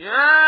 Yeah.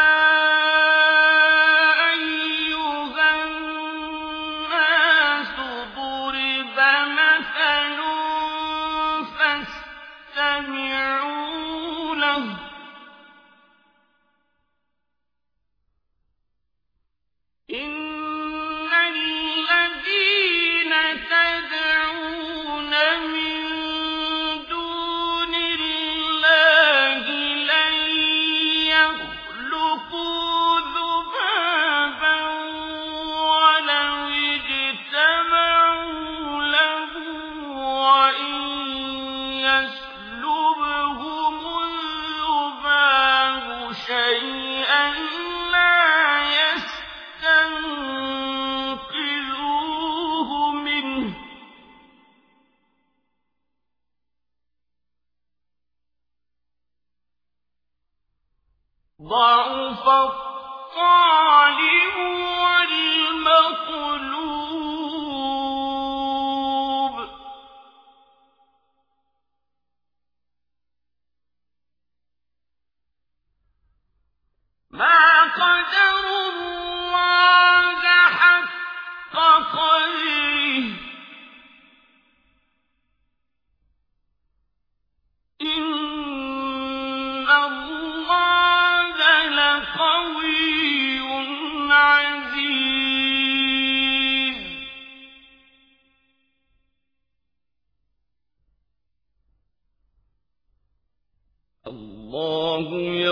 ضَعُفَ الطَّالِبُ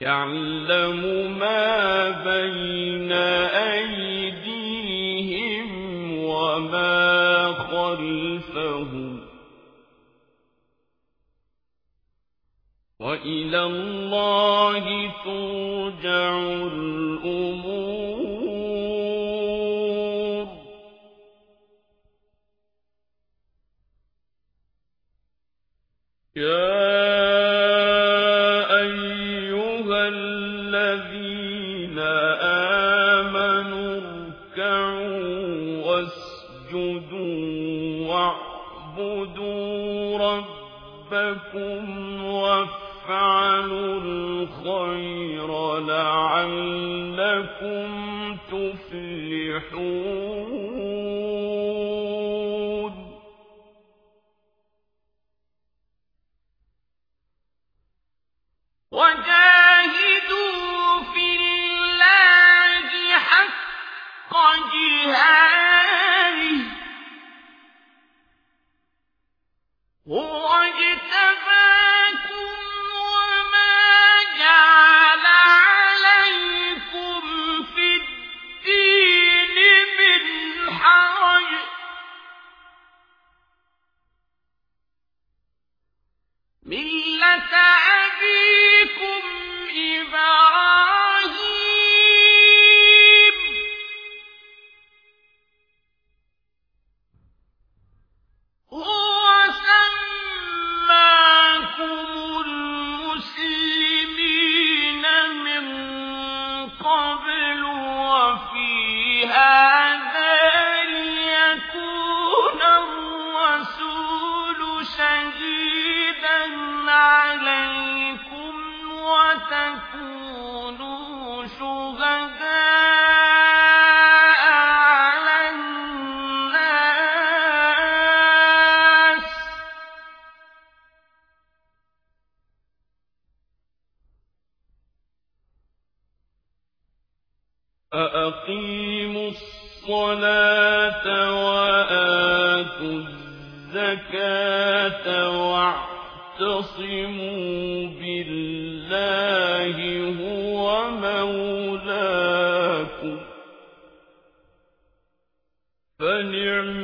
يَعْلَمُ مَا بَيْنَ أَيْدِيهِمْ وَمَا خَلْفَهُمْ ۗ وَإِلَى اللَّهِ تُرْجَعُ الْأُمُورُ. يَا وَاسْجُدُوا وَاعْبُدُوا رَبَّكُمْ وَافْعَلُوا الْخَيْرَ لَعَلَّكُمْ تُفْلِحُونَ جِهَادِهِ ۚ هُوَ اجْتَبَاكُمْ وَمَا جَعَلَ عَلَيْكُمْ فِي الدِّينِ مِنْ حَرَجٍ ۚ. مِّلَّةَ فَأَقِيمُوا الصَّلَاةَ وَآتُوا الزَّكَاةَ وَاعْتَصِمُوا بِاللَّهِ وَنِعْمَ